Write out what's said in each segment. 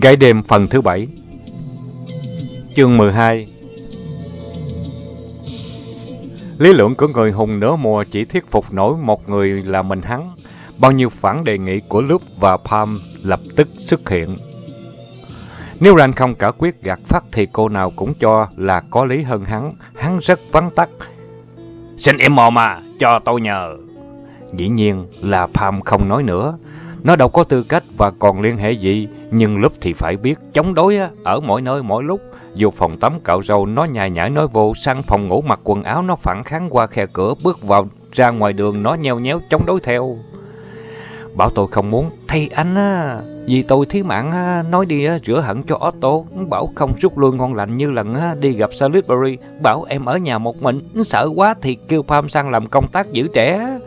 Gái đêm phần thứ bảy Chương 12 Lý luận của người hùng nửa mùa chỉ thuyết phục nổi một người là mình hắn. Bao nhiêu phản đề nghị của Loop và Palm lập tức xuất hiện. Nếu Ran không cả quyết gạt phát thì cô nào cũng cho là có lý hơn hắn. Hắn rất vắn tắt. Xin em mò mà, cho tôi nhờ. Dĩ nhiên là Palm không nói nữa. Nó đâu có tư cách và còn liên hệ gì, nhưng lúc thì phải biết chống đối ở mỗi nơi mỗi lúc. Vô phòng tắm cạo râu nó nhài nhải nói vô, sang phòng ngủ mặc quần áo nó phản kháng qua khe cửa, bước vào ra ngoài đường nó nheo nhéo chống đối theo. Bảo tôi không muốn, thay anh á, vì tôi thí mạng á, nói đi á, rửa hận cho Otto, bảo không rút lui ngon lành như lần á, đi gặp Salisbury, bảo em ở nhà một mình, sợ quá thì kêu Pam sang làm công tác giữ trẻ.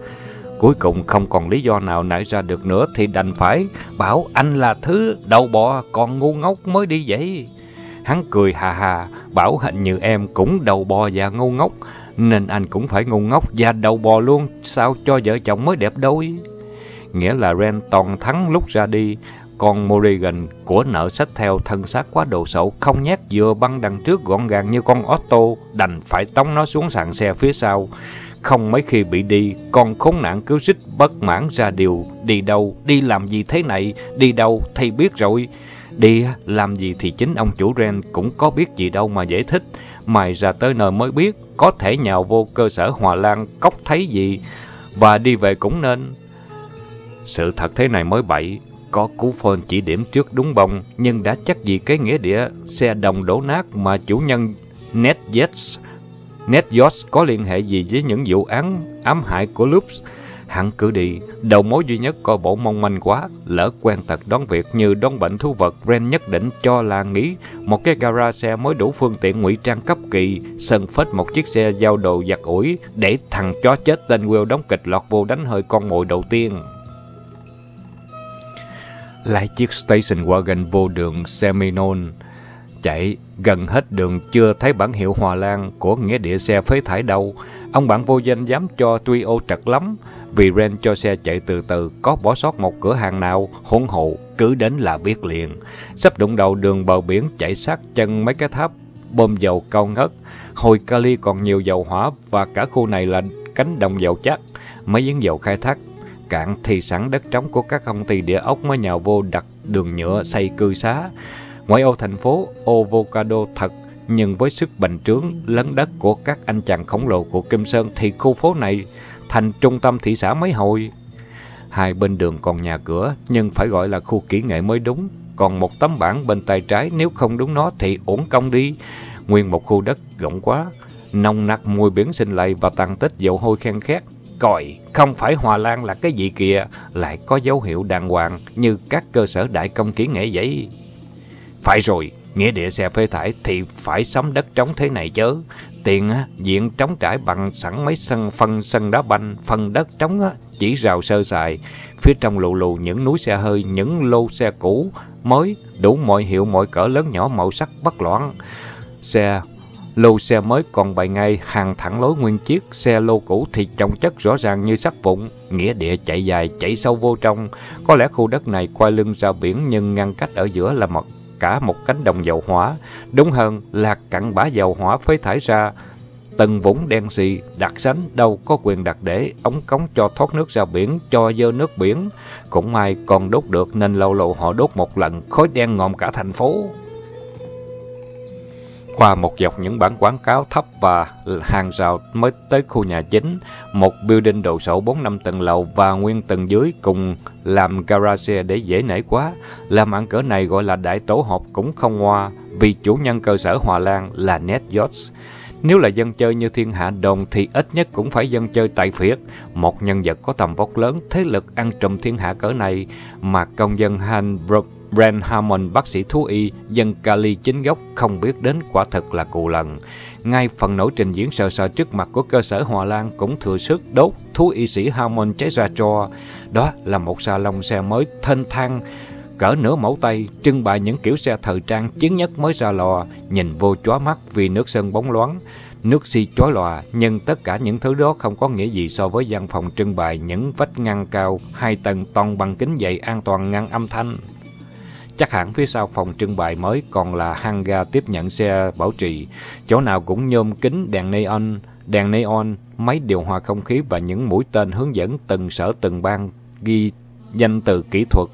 Cuối cùng không còn lý do nào nảy ra được nữa thì đành phải bảo anh là thứ đầu bò còn ngu ngốc mới đi vậy. Hắn cười hà hà, bảo hình như em cũng đầu bò và ngu ngốc, nên anh cũng phải ngu ngốc và đầu bò luôn, sao cho vợ chồng mới đẹp đôi. Nghĩa là Ren toàn thắng lúc ra đi, còn Morrigan của nợ sách theo thân xác quá đồ sộ, không nhát vừa băng đằng trước gọn gàng như con Otto, đành phải tống nó xuống sàn xe phía sau. Không mấy khi bị đi, còn khốn nạn cứ rít bất mãn ra điều, đi đâu, đi làm gì thế này, đi đâu, thầy biết rồi. Đi làm gì thì chính ông chủ Ren cũng có biết gì đâu mà giải thích. Mày ra tới nơi mới biết, có thể nhào vô cơ sở Hòa Lan cốc thấy gì, và đi về cũng nên. Sự thật thế này mới bậy, có cú phone chỉ điểm trước đúng bông, nhưng đã chắc gì cái nghĩa địa xe đồng đổ nát mà chủ nhân NetJets NetJets có liên hệ gì với những vụ án ám hại của Loops? Hắn cứ đi, đầu mối duy nhất coi bộ mong manh quá, lỡ quen tật đón việc như đón bệnh thú vật, Ren nhất định cho là nghĩ một cái gara xe mới đủ phương tiện ngụy trang cấp kỳ, sân phết một chiếc xe giao đồ giặt ủi để thằng chó chết tên Will đóng kịch lọt vô đánh hơi con mồi đầu tiên. Lại chiếc station wagon vô đường Seminole, chạy gần hết đường chưa thấy bản hiệu Hòa Lan của nghĩa địa xe phế thải đâu. Ông bạn vô danh dám cho tuy ô trật lắm, vì Ren cho xe chạy từ từ, có bỏ sót một cửa hàng nào, hỗn hộ, cứ đến là biết liền. Sắp đụng đầu đường bờ biển chạy sát chân mấy cái tháp, bơm dầu cao ngất. Hồi Cali còn nhiều dầu hỏa và cả khu này là cánh đồng dầu chắc. Mấy giếng dầu khai thác cạn thì sẵn đất trống của các công ty địa ốc mới nhào vô đặt đường nhựa xây cư xá. Ngoại ô thành phố Ovocado thật, nhưng với sức bành trướng lấn đất của các anh chàng khổng lồ của Kim Sơn thì khu phố này thành trung tâm thị xã mấy hồi. Hai bên đường còn nhà cửa, nhưng phải gọi là khu kỹ nghệ mới đúng. Còn một tấm bảng bên tay trái nếu không đúng nó thì uổng công đi. Nguyên một khu đất rộng quá, nồng nặc mùi biển sinh lầy và tàn tích dầu hôi khen khét. Còi, không phải Hòa Lan là cái gì kìa, lại có dấu hiệu đàng hoàng như các cơ sở đại công kỹ nghệ vậy. Phải rồi, nghĩa địa xe phế thải thì phải sắm đất trống thế này chứ. Tiền á, diện trống trải bằng sẵn mấy sân phân sân đá banh, phân đất trống á, chỉ rào sơ sài. Phía trong lù lù những núi xe hơi, những lô xe cũ, mới, đủ mọi hiệu mọi cỡ lớn nhỏ màu sắc bất loạn. Xe lô xe mới còn bày ngay hàng thẳng lối nguyên chiếc, xe lô cũ thì chồng chất rõ ràng như sắt vụn, nghĩa địa chạy dài, chạy sâu vô trong. Có lẽ khu đất này quay lưng ra biển nhưng ngăn cách ở giữa là một cả một cánh đồng dầu hỏa. Đúng hơn là cặn bã dầu hỏa phế thải ra. Từng vũng đen xì, đặc sánh đâu có quyền đặt để ống cống cho thoát nước ra biển, cho dơ nước biển. Cũng may còn đốt được nên lâu lâu họ đốt một lần, khói đen ngòm cả thành phố. Qua một dọc những bản quảng cáo thấp và hàng rào mới tới khu nhà chính, một building đồ sổ 4 năm tầng lầu và nguyên tầng dưới cùng làm garage để dễ nảy quá. Làm ăn cỡ này gọi là đại tổ hợp cũng không hoa, vì chủ nhân cơ sở Hòa Lan là Ned George. Nếu là dân chơi như thiên hạ đồng thì ít nhất cũng phải dân chơi tại phiệt. Một nhân vật có tầm vóc lớn, thế lực ăn trùm thiên hạ cỡ này mà công dân Hanbrook Brand Hammond, bác sĩ thú y, dân Cali chính gốc, không biết đến quả thật là cù lần. Ngay phần nổi trình diễn sờ sờ trước mặt của cơ sở Hòa Lan cũng thừa sức đốt thú y sĩ Hammond cháy ra cho. Đó là một salon xe mới thanh thang, cỡ nửa mẫu tay, trưng bày những kiểu xe thời trang chiến nhất mới ra lò, nhìn vô chóa mắt vì nước sơn bóng loáng. Nước xi si chói lòa, nhưng tất cả những thứ đó không có nghĩa gì so với văn phòng trưng bày những vách ngăn cao, hai tầng toàn bằng kính dày an toàn ngăn âm thanh. Chắc hẳn phía sau phòng trưng bày mới còn là hangar tiếp nhận xe bảo trì. Chỗ nào cũng nhôm kính, đèn neon, đèn neon, máy điều hòa không khí và những mũi tên hướng dẫn từng sở từng bang ghi danh từ kỹ thuật.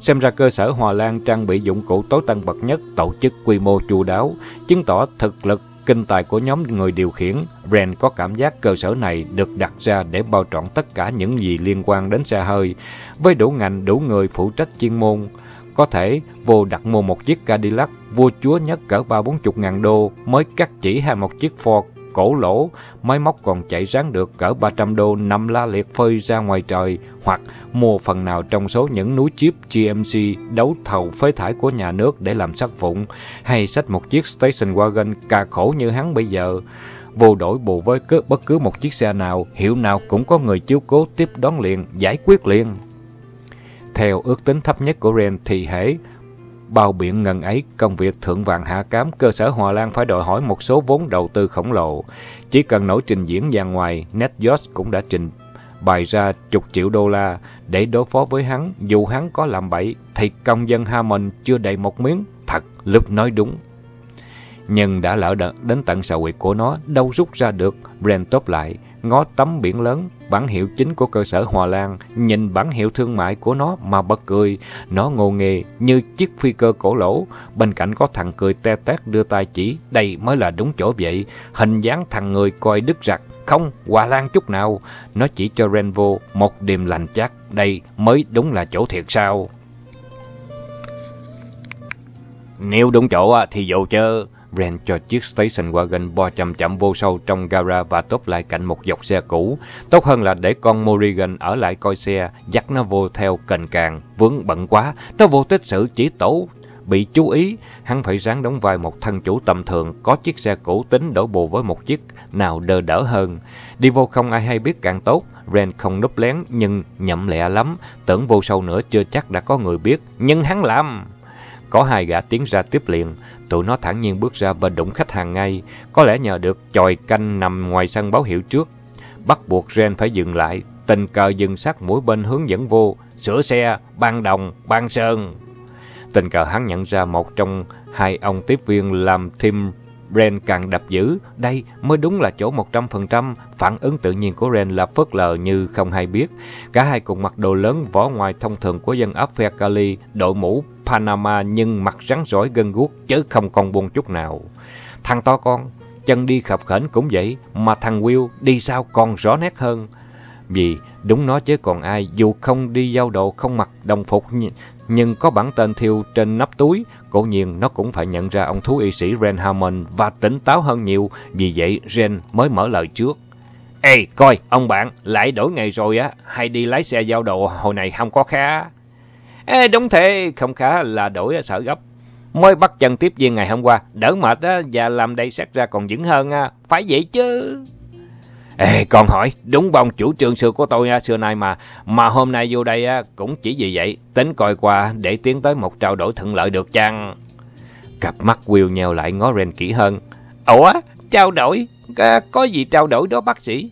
Xem ra cơ sở Hòa Lan trang bị dụng cụ tối tân bậc nhất, tổ chức quy mô chu đáo, chứng tỏ thực lực kinh tài của nhóm người điều khiển. Ren có cảm giác cơ sở này được đặt ra để bao trọn tất cả những gì liên quan đến xe hơi, với đủ ngành, đủ người phụ trách chuyên môn. Có thể vô đặt mua một chiếc Cadillac vua chúa nhất cỡ ba bốn chục ngàn đô mới cắt chỉ hay một chiếc Ford cổ lỗ, máy móc còn chạy ráng được cỡ 300 đô nằm la liệt phơi ra ngoài trời, hoặc mua phần nào trong số những núi chip GMC đấu thầu phế thải của nhà nước để làm sắt vụn, hay xách một chiếc station wagon cà khổ như hắn bây giờ. Vô đổi bù với cứ, bất cứ một chiếc xe nào, hiệu nào cũng có người chiếu cố tiếp đón liền, giải quyết liền. Theo ước tính thấp nhất của Ren thì hễ bao biện ngần ấy, công việc thượng vàng hạ cám, cơ sở Hòa Lan phải đòi hỏi một số vốn đầu tư khổng lồ. Chỉ cần nổi trình diễn ra ngoài, NetJots cũng đã trình bày ra chục triệu đô la để đối phó với hắn. Dù hắn có làm bậy, thì công dân Hammond chưa đầy một miếng. Thật, lúc nói đúng. Nhưng đã lỡ đến tận sào quyệt của nó, đâu rút ra được. Brent tốt lại, ngó tấm biển lớn, bản hiệu chính của cơ sở Hòa Lan, nhìn bản hiệu thương mại của nó mà bật cười. Nó ngô nghề như chiếc phi cơ cổ lỗ, bên cạnh có thằng cười te tét đưa tay chỉ, đây mới là đúng chỗ vậy. Hình dáng thằng người coi đứt rặt, không, Hòa Lan chút nào. Nó chỉ cho Renvo một điềm lành chắc, đây mới đúng là chỗ thiệt sao. Nếu đúng chỗ thì dù chơi. Ren cho chiếc station wagon bo chậm chậm vô sâu trong gara và tốp lại cạnh một dọc xe cũ. Tốt hơn là để con Morrigan ở lại coi xe, dắt nó vô theo cành càng. Vướng bận quá, nó vô tích sự chỉ tổ bị chú ý, hắn phải ráng đóng vai một thân chủ tầm thường, có chiếc xe cũ tính đổ bù với một chiếc nào đơ đỡ hơn. Đi vô không ai hay biết càng tốt, Ren không núp lén nhưng nhậm lẹ lắm, tưởng vô sâu nữa chưa chắc đã có người biết, nhưng hắn làm. Có hai gã tiến ra tiếp liền, tụi nó thẳng nhiên bước ra và đụng khách hàng ngay, có lẽ nhờ được chòi canh nằm ngoài sân báo hiệu trước. Bắt buộc Ren phải dừng lại, tình cờ dừng sát mũi bên hướng dẫn vô, sửa xe, ban đồng, ban sơn. Tình cờ hắn nhận ra một trong hai ông tiếp viên làm thêm Ren càng đập dữ, đây mới đúng là chỗ 100%, phản ứng tự nhiên của Ren là phớt lờ như không hay biết. Cả hai cùng mặc đồ lớn vỏ ngoài thông thường của dân ấp phe Cali, đội mũ Panama nhưng mặt rắn rỏi gân guốc chứ không còn buông chút nào. Thằng to con, chân đi khập khểnh cũng vậy, mà thằng Will đi sao còn rõ nét hơn. Vì đúng nó chứ còn ai, dù không đi giao độ không mặc đồng phục nhưng có bản tên thiêu trên nắp túi, cố nhiên nó cũng phải nhận ra ông thú y sĩ Ren Hammond và tỉnh táo hơn nhiều, vì vậy Ren mới mở lời trước. Ê, coi, ông bạn, lại đổi ngày rồi á, hay đi lái xe giao đồ hồi này không có khá. Ê, đúng thế, không khá là đổi sợ gấp. Mới bắt chân tiếp viên ngày hôm qua, đỡ mệt á, và làm đây xét ra còn vững hơn á, phải vậy chứ. Ê, còn hỏi, đúng bông chủ trương xưa của tôi xưa nay mà, mà hôm nay vô đây cũng chỉ vì vậy, tính coi qua để tiến tới một trao đổi thuận lợi được chăng? Cặp mắt Will nheo lại ngó Ren kỹ hơn. Ủa, trao đổi? Ờ, có gì trao đổi đó bác sĩ?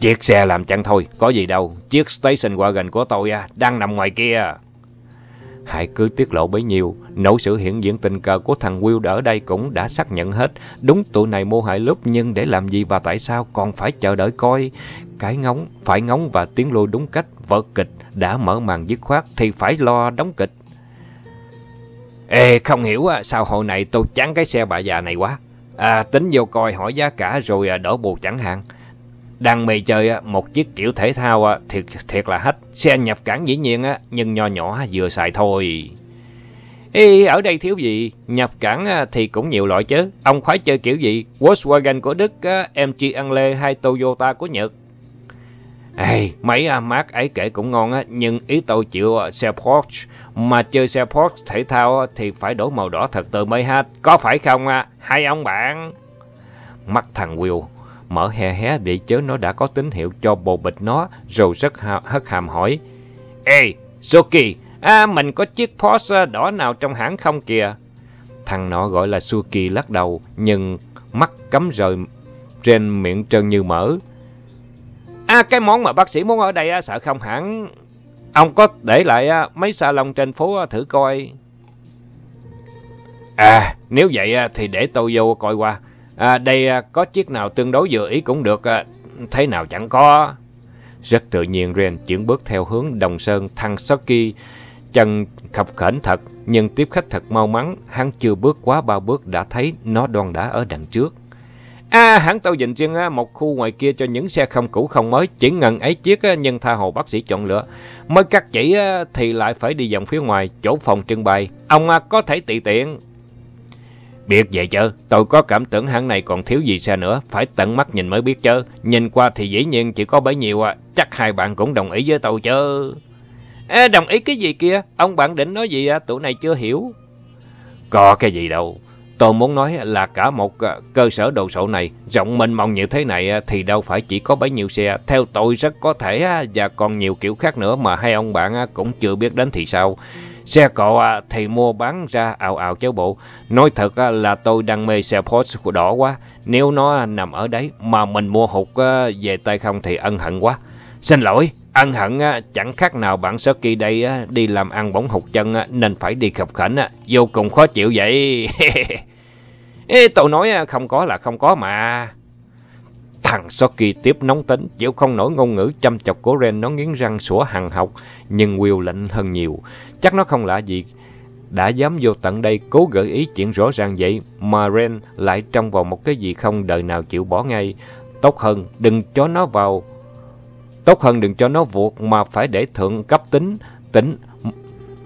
Chiếc xe làm chăng thôi, có gì đâu, chiếc station wagon của tôi đang nằm ngoài kia. Hãy cứ tiết lộ bấy nhiêu, nỗi sự hiện diện tình cờ của thằng Will ở đây cũng đã xác nhận hết. Đúng tụi này mua hại lúc nhưng để làm gì và tại sao còn phải chờ đợi coi. Cái ngóng, phải ngóng và tiến lôi đúng cách, vở kịch đã mở màn dứt khoát thì phải lo đóng kịch. Ê, không hiểu à, sao hồi này tôi chán cái xe bà già này quá. À, tính vô coi hỏi giá cả rồi đỡ đổ bù chẳng hạn. Đang mày chơi một chiếc kiểu thể thao thiệt thiệt là hết. Xe nhập cảng dĩ nhiên nhưng nho nhỏ vừa xài thôi. Ê, ở đây thiếu gì? Nhập cảng thì cũng nhiều loại chứ. Ông khoái chơi kiểu gì? Volkswagen của Đức, MG Anle hay Toyota của Nhật? Ê, mấy à, mát ấy kể cũng ngon á, nhưng ý tôi chịu à, xe Porsche. Mà chơi xe Porsche thể thao thì phải đổi màu đỏ thật từ mới hết Có phải không? Hai ông bạn? Mắt thằng Will mở hé hé để chớ nó đã có tín hiệu cho bồ bịch nó, rồi rất hất hàm hỏi. Ê, Suki, à, mình có chiếc Porsche đỏ nào trong hãng không kìa? Thằng nó gọi là Suki lắc đầu, nhưng mắt cấm rời trên miệng trơn như mỡ. À, cái món mà bác sĩ muốn ở đây sợ không hẳn. Ông có để lại mấy salon trên phố thử coi. À, nếu vậy thì để tôi vô coi qua. À, đây à, có chiếc nào tương đối vừa ý cũng được, à, thế nào chẳng có. Rất tự nhiên Ren chuyển bước theo hướng Đồng Sơn thăng Saki, chân khập khểnh thật, nhưng tiếp khách thật mau mắn, hắn chưa bước quá ba bước đã thấy nó đoan đã ở đằng trước. À, hãng tàu dành riêng à, một khu ngoài kia cho những xe không cũ không mới, chỉ ngần ấy chiếc nhưng tha hồ bác sĩ chọn lựa. Mới cắt chỉ thì lại phải đi vòng phía ngoài, chỗ phòng trưng bày. Ông có thể tùy tiện. Biết vậy chứ, tôi có cảm tưởng hãng này còn thiếu gì xe nữa, phải tận mắt nhìn mới biết chứ. Nhìn qua thì dĩ nhiên chỉ có bấy nhiêu à, chắc hai bạn cũng đồng ý với tôi chứ. À, đồng ý cái gì kia? Ông bạn định nói gì à? Tụi này chưa hiểu. Có cái gì đâu. Tôi muốn nói là cả một à, cơ sở đồ sộ này, rộng mênh mông như thế này à, thì đâu phải chỉ có bấy nhiêu xe. Theo tôi rất có thể à, và còn nhiều kiểu khác nữa mà hai ông bạn cũng chưa biết đến thì sao. Xe cộ à, thì mua bán ra ảo ảo cháu bộ. Nói thật là tôi đang mê xe Porsche của đỏ quá. Nếu nó nằm ở đấy mà mình mua hụt về tay không thì ân hận quá. Xin lỗi, ân hận chẳng khác nào bạn sơ kỳ đây đi làm ăn bóng hụt chân nên phải đi khập khảnh. Vô cùng khó chịu vậy. Ê, tôi nói không có là không có mà. Thằng Soki tiếp nóng tính, chịu không nổi ngôn ngữ chăm chọc của Ren, nó nghiến răng sủa hằng học, nhưng Will lạnh hơn nhiều. Chắc nó không lạ gì, đã dám vô tận đây cố gợi ý chuyện rõ ràng vậy, mà Ren lại trong vào một cái gì không đời nào chịu bỏ ngay. Tốt hơn, đừng cho nó vào... Tốt hơn đừng cho nó vuột mà phải để thượng cấp tính, tính...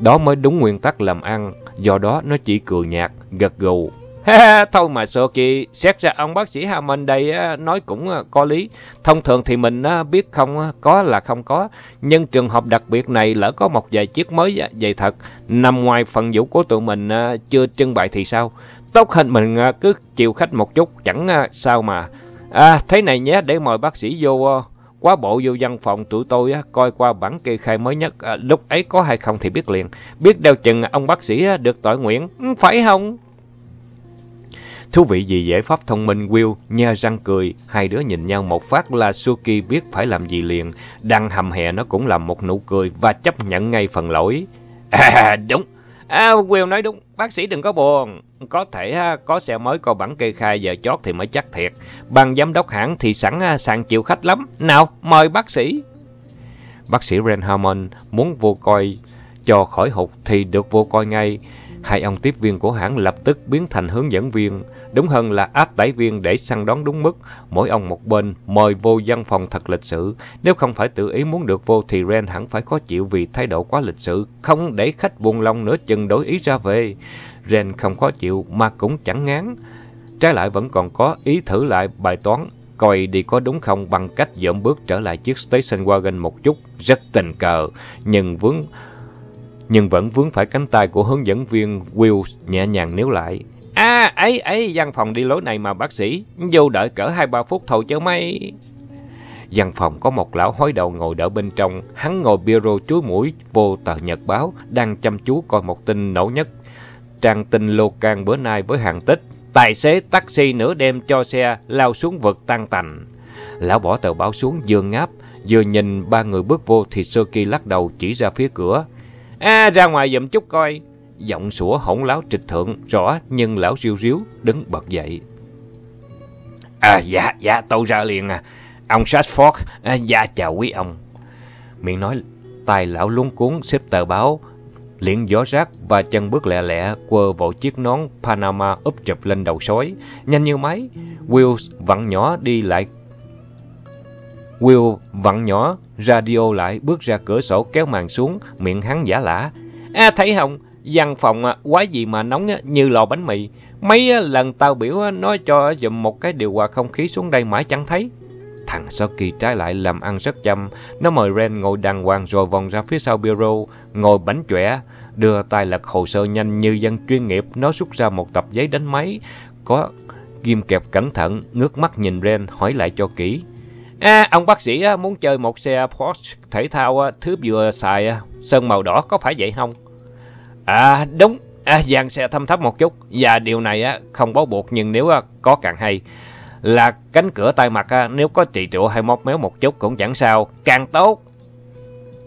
Đó mới đúng nguyên tắc làm ăn, do đó nó chỉ cười nhạt, gật gù, Thôi mà sợ Soki, xét ra ông bác sĩ Hammond đây nói cũng à, có lý. Thông thường thì mình à, biết không à, có là không có, nhưng trường hợp đặc biệt này lỡ có một vài chiếc mới vậy thật, nằm ngoài phần vũ của tụi mình chưa trưng bày thì sao? Tốt hơn mình cứ chịu khách một chút, chẳng sao mà. À, thế này nhé, để mời bác sĩ vô quá bộ vô văn phòng tụi tôi coi qua bản kê khai mới nhất, lúc ấy có hay không thì biết liền. Biết đeo chừng ông bác sĩ được tội nguyện, ừ, phải không? Thú vị gì giải pháp thông minh Will, nha răng cười, hai đứa nhìn nhau một phát là Suki biết phải làm gì liền, đang hầm hè nó cũng làm một nụ cười và chấp nhận ngay phần lỗi. À, đúng, à, Will nói đúng, bác sĩ đừng có buồn, có thể à, có xe mới có bản kê khai giờ chót thì mới chắc thiệt, ban giám đốc hãng thì sẵn à, sàng chịu khách lắm, nào mời bác sĩ. Bác sĩ Ren Harmon muốn vô coi cho khỏi hụt thì được vô coi ngay, Hai ông tiếp viên của hãng lập tức biến thành hướng dẫn viên, đúng hơn là áp tải viên để săn đón đúng mức, mỗi ông một bên, mời vô văn phòng thật lịch sự. Nếu không phải tự ý muốn được vô thì Ren hẳn phải khó chịu vì thái độ quá lịch sự, không để khách buồn lòng nữa chừng đổi ý ra về. Ren không khó chịu mà cũng chẳng ngán. Trái lại vẫn còn có ý thử lại bài toán, coi đi có đúng không bằng cách dậm bước trở lại chiếc station wagon một chút, rất tình cờ, nhưng vướng nhưng vẫn vướng phải cánh tay của hướng dẫn viên Will nhẹ nhàng níu lại. À, ấy, ấy, văn phòng đi lối này mà bác sĩ, vô đợi cỡ 2-3 phút thôi chứ mấy. Văn phòng có một lão hói đầu ngồi đợi bên trong, hắn ngồi rô chuối mũi vô tờ nhật báo, đang chăm chú coi một tin nổ nhất. Trang tin lô can bữa nay với hàng tích, tài xế taxi nửa đêm cho xe lao xuống vực tan tành. Lão bỏ tờ báo xuống vừa ngáp, vừa nhìn ba người bước vô thì Sơ Kỳ lắc đầu chỉ ra phía cửa. À, ra ngoài dùm chút coi. Giọng sủa hỗn láo trịch thượng, rõ nhưng lão riêu riếu, đứng bật dậy. À, dạ, dạ, tôi ra liền à. Ông Sashford, à, dạ chào quý ông. Miệng nói, tay lão luống cuốn xếp tờ báo, liền gió rác và chân bước lẹ lẹ quơ vội chiếc nón Panama úp chụp lên đầu sói. Nhanh như máy, Will vặn nhỏ đi lại. Will vặn nhỏ radio lại bước ra cửa sổ kéo màn xuống, miệng hắn giả lả. À thấy không, văn phòng à, quái gì mà nóng như lò bánh mì. Mấy lần tao biểu nói cho dùm một cái điều hòa không khí xuống đây mãi chẳng thấy. Thằng Soki trái lại làm ăn rất chăm. Nó mời Ren ngồi đàng hoàng rồi vòng ra phía sau bureau, ngồi bánh chỏe, đưa tay lật hồ sơ nhanh như dân chuyên nghiệp. Nó rút ra một tập giấy đánh máy, có ghim kẹp cẩn thận, ngước mắt nhìn Ren hỏi lại cho kỹ. À, ông bác sĩ muốn chơi một xe Porsche thể thao thứ vừa xài sơn màu đỏ có phải vậy không? À đúng, à, dàn xe thâm thấp một chút và điều này không bó buộc nhưng nếu có càng hay là cánh cửa tay mặt nếu có trị triệu hay móc méo một chút cũng chẳng sao, càng tốt.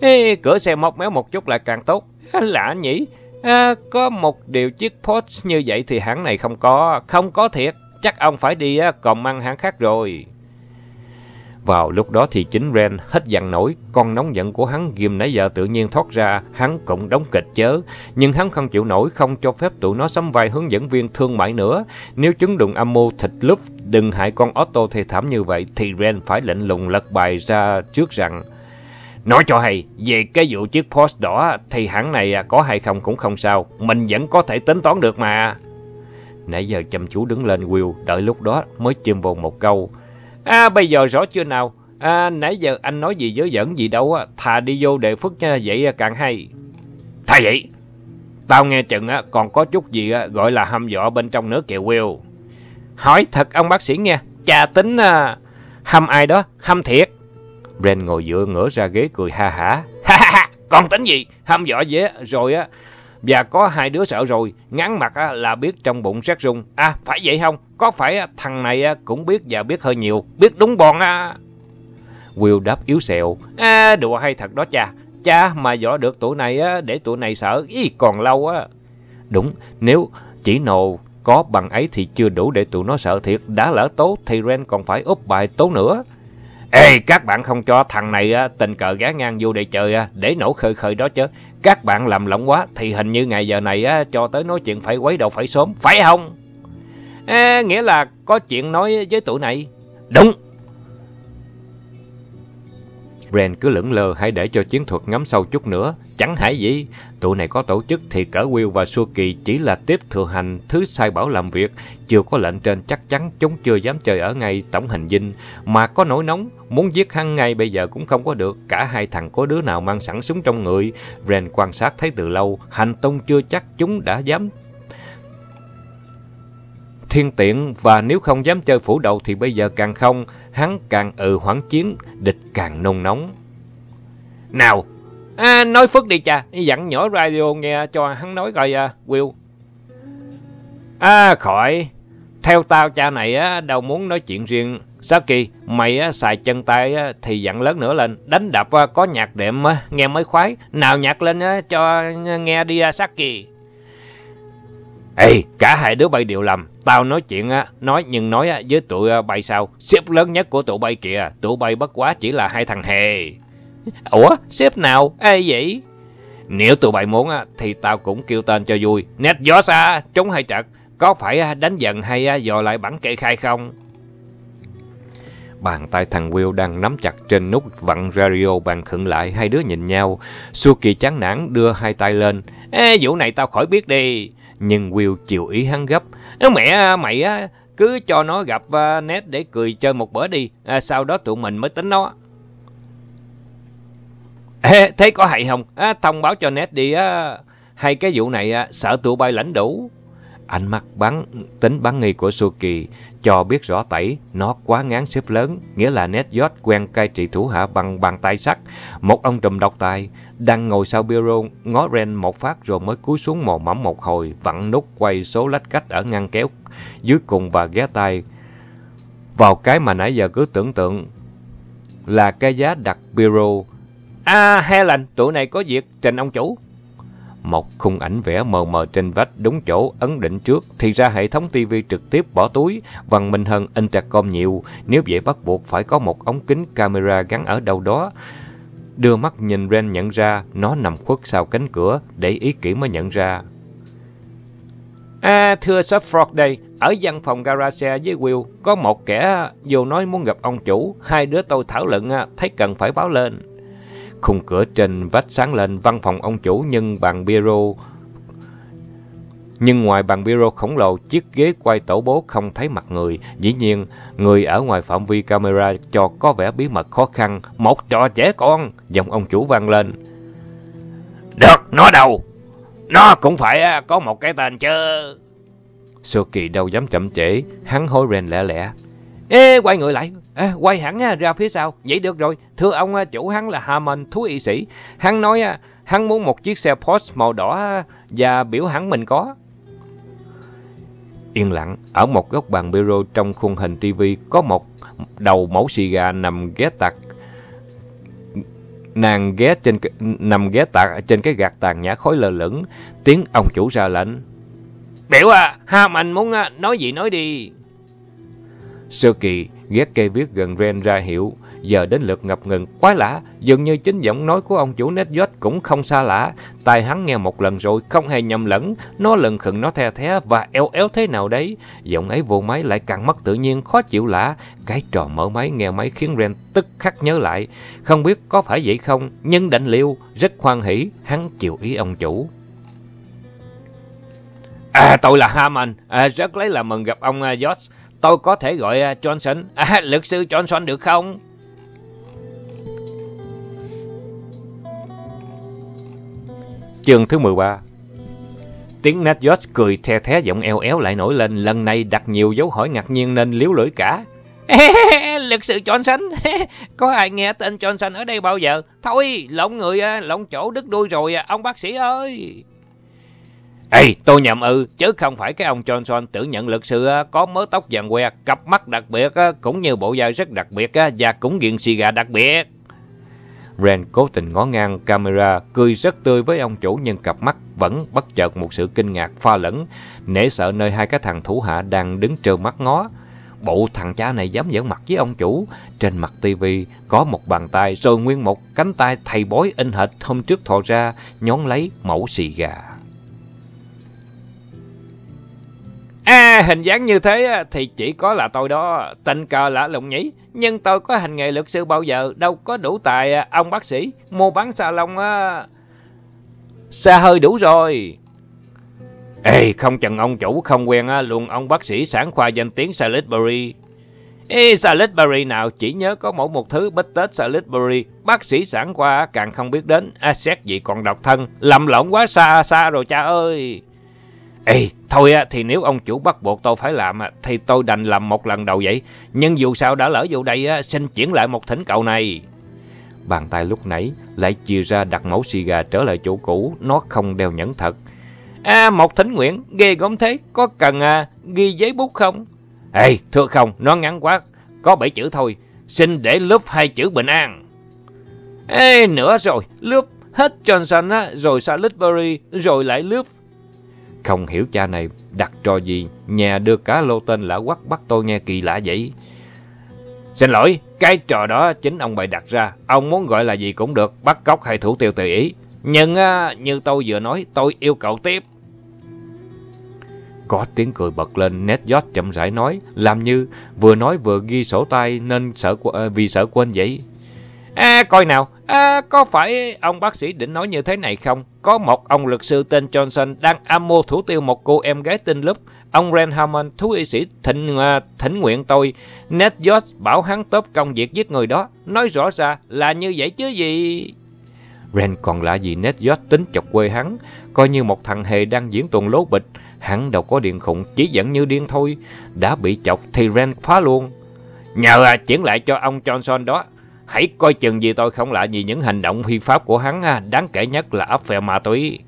Ê, cửa xe móc méo một chút là càng tốt, à, lạ nhỉ? À, có một điều chiếc Porsche như vậy thì hãng này không có, không có thiệt. Chắc ông phải đi còn mang hãng khác rồi. Vào lúc đó thì chính Ren hết giận nổi, con nóng giận của hắn ghim nãy giờ tự nhiên thoát ra, hắn cũng đóng kịch chớ. Nhưng hắn không chịu nổi, không cho phép tụi nó sắm vai hướng dẫn viên thương mại nữa. Nếu chúng đụng âm mưu thịt lúp, đừng hại con Otto thê thảm như vậy, thì Ren phải lệnh lùng lật bài ra trước rằng Nói cho hay, về cái vụ chiếc Porsche đỏ thì hãng này có hay không cũng không sao, mình vẫn có thể tính toán được mà. Nãy giờ chăm chú đứng lên Will, đợi lúc đó mới chìm vào một câu. À bây giờ rõ chưa nào? À nãy giờ anh nói gì dớ dẫn gì đâu á, thà đi vô đề phức vậy à, càng hay. Thay vậy, tao nghe chừng á còn có chút gì á, gọi là hâm dọ bên trong nữa kìa Will. Hỏi thật ông bác sĩ nghe, cha tính à, hâm ai đó, hâm thiệt. Ren ngồi dựa ngửa ra ghế cười ha hả. Ha ha ha, còn tính gì, hâm dọ dễ rồi á. Và có hai đứa sợ rồi, ngắn mặt là biết trong bụng sát rung. À, phải vậy không? Có phải thằng này cũng biết và biết hơi nhiều, biết đúng bọn à? Will đáp yếu xẹo. À, đùa hay thật đó cha. Cha mà dỗ được tụi này để tụi này sợ, ý còn lâu á. Đúng, nếu chỉ nồ có bằng ấy thì chưa đủ để tụi nó sợ thiệt. Đã lỡ tố thì Ren còn phải úp bài tố nữa. Ê, các bạn không cho thằng này tình cờ gá ngang vô để chơi để nổ khơi khơi đó chứ. Các bạn làm lỏng quá thì hình như ngày giờ này á, cho tới nói chuyện phải quấy đầu phải sớm, phải không? À, nghĩa là có chuyện nói với tụi này. Đúng. Ren cứ lững lờ hãy để cho chiến thuật ngắm sâu chút nữa. Chẳng hại gì, tụi này có tổ chức thì cỡ Will và Suki chỉ là tiếp thừa hành thứ sai bảo làm việc. Chưa có lệnh trên chắc chắn chúng chưa dám chơi ở ngay tổng hành dinh. Mà có nổi nóng, muốn giết hắn ngay bây giờ cũng không có được. Cả hai thằng có đứa nào mang sẵn súng trong người. Ren quan sát thấy từ lâu, hành tung chưa chắc chúng đã dám thiên tiện và nếu không dám chơi phủ đầu thì bây giờ càng không, hắn càng ừ hoảng chiến, địch càng nôn nóng. Nào, à, nói phức đi cha, dặn nhỏ radio nghe cho hắn nói coi à, Will. À khỏi, theo tao cha này á, đâu muốn nói chuyện riêng. Saki, mày á, xài chân tay á, thì dặn lớn nữa lên, đánh đập á, có nhạc đệm á, nghe mới khoái. Nào nhạc lên á, cho nghe đi à, Saki. Ê, cả hai đứa bay đều lầm. Tao nói chuyện á, nói nhưng nói á, với tụi ờ, bay sao? Sếp lớn nhất của tụi bay kìa, tụi bay bất quá chỉ là hai thằng hề. Ủa, sếp nào? Ai vậy? Nếu tụi bay muốn á, thì tao cũng kêu tên cho vui. Nét gió xa, trúng hay trật. Có phải đánh dần hay dò lại bản kệ khai không? Bàn tay thằng Will đang nắm chặt trên nút vặn radio bàn khựng lại, hai đứa nhìn nhau. Suki chán nản đưa hai tay lên. Ê, vụ này tao khỏi biết đi. Nhưng Will chiều ý hắn gấp. Mẹ mày á, cứ cho nó gặp à, Ned để cười chơi một bữa đi, à, sau đó tụi mình mới tính nó. Ê, thế có hay không? À, thông báo cho Ned đi à. á. Hay cái vụ này à, sợ tụi bay lãnh đủ. Ánh mắt bắn tính bắn nghi của Suki cho biết rõ tẩy nó quá ngán xếp lớn, nghĩa là Ned giót quen cai trị thủ hạ bằng bàn tay sắt. Một ông trùm độc tài đang ngồi sau bureau ngó Ren một phát rồi mới cúi xuống mò mẫm một hồi, vặn nút quay số lách cách ở ngăn kéo dưới cùng và ghé tay vào cái mà nãy giờ cứ tưởng tượng là cái giá đặt bureau. À, Helen, tụi này có việc trình ông chủ. Một khung ảnh vẽ mờ mờ trên vách đúng chỗ ấn định trước, thì ra hệ thống tivi trực tiếp bỏ túi, văn minh hơn intercom nhiều, nếu vậy bắt buộc phải có một ống kính camera gắn ở đâu đó. Đưa mắt nhìn Ren nhận ra nó nằm khuất sau cánh cửa, để ý kỹ mới nhận ra. À, thưa sếp Frog đây, ở văn phòng garage với Will, có một kẻ vô nói muốn gặp ông chủ, hai đứa tôi thảo luận à, thấy cần phải báo lên. Khung cửa trên vách sáng lên văn phòng ông chủ nhưng bàn bureau nhưng ngoài bàn bureau khổng lồ, chiếc ghế quay tổ bố không thấy mặt người. Dĩ nhiên, người ở ngoài phạm vi camera cho có vẻ bí mật khó khăn. Một trò trẻ con, giọng ông chủ vang lên. Được, nó đâu? Nó cũng phải à, có một cái tên chứ. Suki đâu dám chậm trễ, hắn hối ren lẹ lẹ. Ê, quay người lại, à, quay hẳn ra phía sau. Vậy được rồi, thưa ông chủ hắn là Hammond, thú y sĩ. Hắn nói hắn muốn một chiếc xe Porsche màu đỏ và biểu hắn mình có. Yên lặng, ở một góc bàn bureau trong khung hình tivi có một đầu mẫu xì gà nằm ghé tặc Nàng ghé trên nằm ghé tạc trên cái gạt tàn nhã khói lơ lửng, tiếng ông chủ ra lệnh. Biểu à, Ham anh muốn à, nói gì nói đi. Sơ kỳ ghét cây viết gần Ren ra hiệu, giờ đến lượt ngập ngừng quái lạ, dường như chính giọng nói của ông chủ Netjot cũng không xa lạ. Tai hắn nghe một lần rồi, không hề nhầm lẫn, nó lần khừng nó the thé và eo éo thế nào đấy. Giọng ấy vô máy lại càng mất tự nhiên, khó chịu lạ. Cái trò mở máy nghe máy khiến Ren tức khắc nhớ lại. Không biết có phải vậy không, nhưng định liêu, rất khoan hỷ, hắn chịu ý ông chủ. À, tôi là Hammond, à, rất lấy là mừng gặp ông uh, George. Tôi có thể gọi uh, Johnson, à, luật sư Johnson được không? Chương thứ 13 Tiếng Nat George cười the thé giọng eo éo lại nổi lên, lần này đặt nhiều dấu hỏi ngạc nhiên nên liếu lưỡi cả. Lực sự Johnson, có ai nghe tên Johnson ở đây bao giờ? Thôi, lộn người, lộn chỗ đứt đuôi rồi, ông bác sĩ ơi. Ê, tôi nhầm ư, chứ không phải cái ông Johnson tự nhận lực sư có mớ tóc vàng que, cặp mắt đặc biệt, cũng như bộ da rất đặc biệt và cũng ghiền xì gà đặc biệt. Ren cố tình ngó ngang camera, cười rất tươi với ông chủ nhưng cặp mắt vẫn bất chợt một sự kinh ngạc pha lẫn, nể sợ nơi hai cái thằng thủ hạ đang đứng trơ mắt ngó. Bộ thằng cha này dám giỡn mặt với ông chủ. Trên mặt tivi có một bàn tay rồi nguyên một cánh tay thầy bói in hệt hôm trước thò ra, nhón lấy mẫu xì gà. À, hình dáng như thế thì chỉ có là tôi đó, tình cờ lạ lùng nhỉ. Nhưng tôi có hành nghề luật sư bao giờ, đâu có đủ tài à, ông bác sĩ, mua bán salon á. Xa hơi đủ rồi. Ê, không chừng ông chủ không quen á, luôn ông bác sĩ sản khoa danh tiếng Salisbury. Ê, Salisbury nào chỉ nhớ có mỗi một thứ bít tết Salisbury, bác sĩ sản khoa càng không biết đến, à, xét gì còn độc thân, lầm lộn quá xa xa rồi cha ơi. Ê, thôi thì nếu ông chủ bắt buộc tôi phải làm thì tôi đành làm một lần đầu vậy. Nhưng dù sao đã lỡ vụ đây xin chuyển lại một thỉnh cầu này. Bàn tay lúc nãy lại chia ra đặt mẫu xì gà trở lại chỗ cũ, nó không đeo nhẫn thật. À, một thỉnh nguyện, ghê gớm thế, có cần à, ghi giấy bút không? Ê, thưa không, nó ngắn quá, có bảy chữ thôi, xin để lớp hai chữ bình an. Ê, nữa rồi, lớp hết Johnson á, rồi Salisbury, rồi lại lớp không hiểu cha này đặt trò gì, nhà đưa cả lô tên lão quắc bắt tôi nghe kỳ lạ vậy. Xin lỗi, cái trò đó chính ông bày đặt ra. Ông muốn gọi là gì cũng được, bắt cóc hay thủ tiêu tùy ý. Nhưng à, như tôi vừa nói, tôi yêu cầu tiếp. Có tiếng cười bật lên, nét giót chậm rãi nói, làm như vừa nói vừa ghi sổ tay nên sợ à, vì sợ quên vậy. À, coi nào, à, có phải ông bác sĩ định nói như thế này không? Có một ông luật sư tên Johnson đang âm mưu thủ tiêu một cô em gái tên Lúc. Ông Ren Hammond, thú y sĩ thịnh, uh, thỉnh nguyện tôi. Ned George bảo hắn tốt công việc giết người đó. Nói rõ ra là như vậy chứ gì... Ren còn lạ gì Ned George tính chọc quê hắn. Coi như một thằng hề đang diễn tuần lố bịch. Hắn đâu có điện khủng, chỉ dẫn như điên thôi. Đã bị chọc thì Ren phá luôn. Nhờ à, chuyển lại cho ông Johnson đó. Hãy coi chừng gì tôi không lạ gì những hành động phi pháp của hắn, đáng kể nhất là ấp phe ma túy.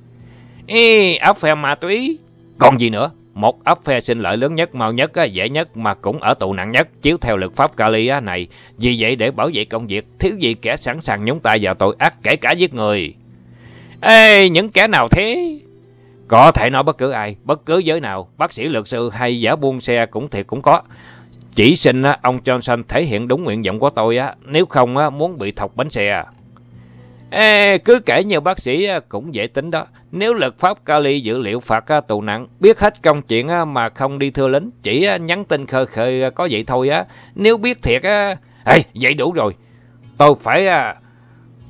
Ê, ấp phe ma túy? Còn gì nữa? Một ấp phe sinh lợi lớn nhất, mau nhất, dễ nhất mà cũng ở tù nặng nhất, chiếu theo luật pháp Kali này. Vì vậy để bảo vệ công việc, thiếu gì kẻ sẵn sàng nhúng tay vào tội ác kể cả giết người. Ê, những kẻ nào thế? Có thể nói bất cứ ai, bất cứ giới nào, bác sĩ luật sư hay giả buôn xe cũng thiệt cũng có. Chỉ xin ông Johnson thể hiện đúng nguyện vọng của tôi, á nếu không muốn bị thọc bánh xe. À. Ê, cứ kể nhiều bác sĩ cũng dễ tính đó. Nếu luật pháp Cali dữ liệu phạt tù nặng, biết hết công chuyện mà không đi thưa lính, chỉ nhắn tin khơi khơi à, có vậy thôi á. Nếu biết thiệt á, ê, vậy đủ rồi. Tôi phải à,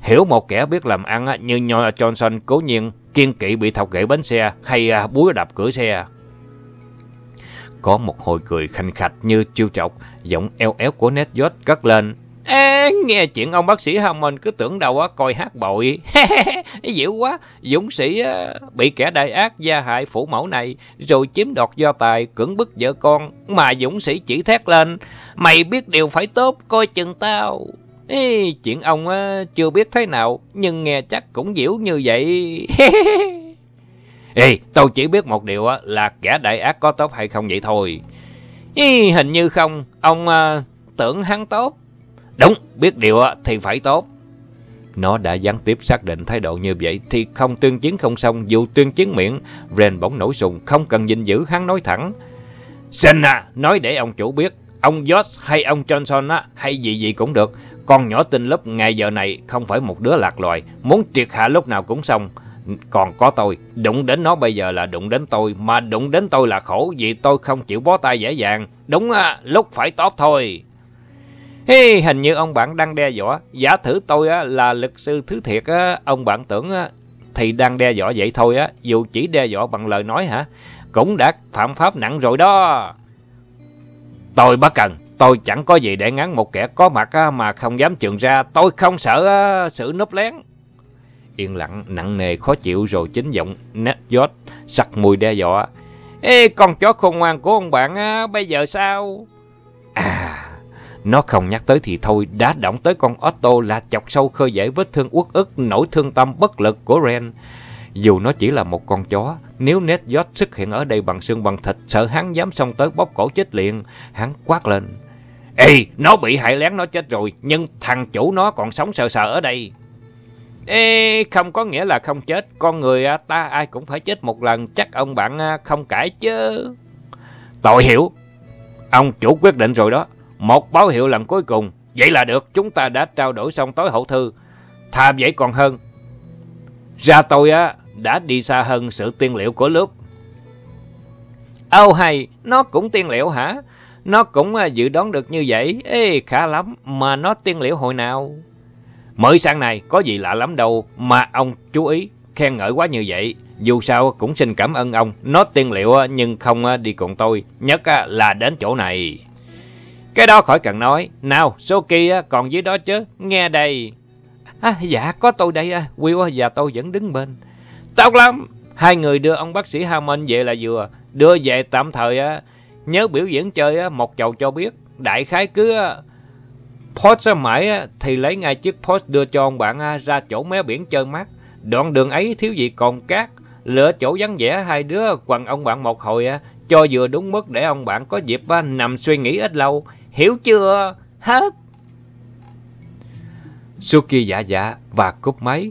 hiểu một kẻ biết làm ăn như Johnson cố nhiên kiên kỵ bị thọc gãy bánh xe hay búa đập cửa xe. Có một hồi cười khanh khạch như chiêu chọc, giọng eo éo của Ned George cất lên. Ê, nghe chuyện ông bác sĩ Hammond cứ tưởng đâu á coi hát bội. Dịu quá, dũng sĩ bị kẻ đại ác gia hại phủ mẫu này, rồi chiếm đoạt do tài, cưỡng bức vợ con, mà dũng sĩ chỉ thét lên. Mày biết điều phải tốt, coi chừng tao. Ê, chuyện ông á, chưa biết thế nào, nhưng nghe chắc cũng dữ như vậy. Ê, tôi chỉ biết một điều á, là kẻ đại ác có tốt hay không vậy thôi. Ý, hình như không, ông à, tưởng hắn tốt. Đúng, biết điều á, thì phải tốt. Nó đã gián tiếp xác định thái độ như vậy thì không tuyên chiến không xong, dù tuyên chiến miệng, Ren bỗng nổi sùng, không cần gìn giữ, hắn nói thẳng. Xin à, nói để ông chủ biết, ông Josh hay ông Johnson á, hay gì gì cũng được. Con nhỏ tinh lớp ngày giờ này không phải một đứa lạc loài, muốn triệt hạ lúc nào cũng xong. Còn có tôi, đụng đến nó bây giờ là đụng đến tôi, mà đụng đến tôi là khổ vì tôi không chịu bó tay dễ dàng. Đúng à, lúc phải tốt thôi. Hey, hình như ông bạn đang đe dọa, giả thử tôi á, là lực sư thứ thiệt, á, ông bạn tưởng á, thì đang đe dọa vậy thôi, á, dù chỉ đe dọa bằng lời nói hả, cũng đã phạm pháp nặng rồi đó. Tôi bất cần, tôi chẳng có gì để ngắn một kẻ có mặt á, mà không dám trường ra, tôi không sợ á, sự núp lén. Yên lặng, nặng nề, khó chịu rồi chính giọng nét giót, sặc mùi đe dọa. Ê, con chó khôn ngoan của ông bạn á, bây giờ sao? À... Nó không nhắc tới thì thôi, đã động tới con Otto là chọc sâu khơi dễ vết thương uất ức, nỗi thương tâm bất lực của Ren. Dù nó chỉ là một con chó, nếu nét giót xuất hiện ở đây bằng xương bằng thịt, sợ hắn dám xông tới bóp cổ chết liền, hắn quát lên. Ê, nó bị hại lén nó chết rồi, nhưng thằng chủ nó còn sống sợ sợ ở đây. Ê, không có nghĩa là không chết, con người à, ta ai cũng phải chết một lần, chắc ông bạn à, không cãi chứ. Tội hiểu, ông chủ quyết định rồi đó. Một báo hiệu lần cuối cùng. Vậy là được, chúng ta đã trao đổi xong tối hậu thư. Thà vậy còn hơn. Ra tôi á, đã đi xa hơn sự tiên liệu của lớp. Âu hay, nó cũng tiên liệu hả? Nó cũng dự đoán được như vậy. Ê, khá lắm, mà nó tiên liệu hồi nào? Mới sáng nay có gì lạ lắm đâu, mà ông chú ý, khen ngợi quá như vậy. Dù sao cũng xin cảm ơn ông, nó tiên liệu ờ, nhưng không ờ, đi cùng tôi, nhất ờ, là đến chỗ này. Cái đó khỏi cần nói. Nào, Soki còn dưới đó chứ. Nghe đây. À, dạ, có tôi đây. Will và tôi vẫn đứng bên. Tốt lắm. Hai người đưa ông bác sĩ Hammond về là vừa. Đưa về tạm thời. Nhớ biểu diễn chơi một chầu cho biết. Đại khái cứ post mãi thì lấy ngay chiếc post đưa cho ông bạn à, ra chỗ mé biển chơi mát. Đoạn đường ấy thiếu gì còn cát. Lựa chỗ vắng vẻ hai đứa quằn ông bạn một hồi à, cho vừa đúng mức để ông bạn có dịp à, nằm suy nghĩ ít lâu. Hiểu chưa? Hết. Suki dạ dạ và cúp máy.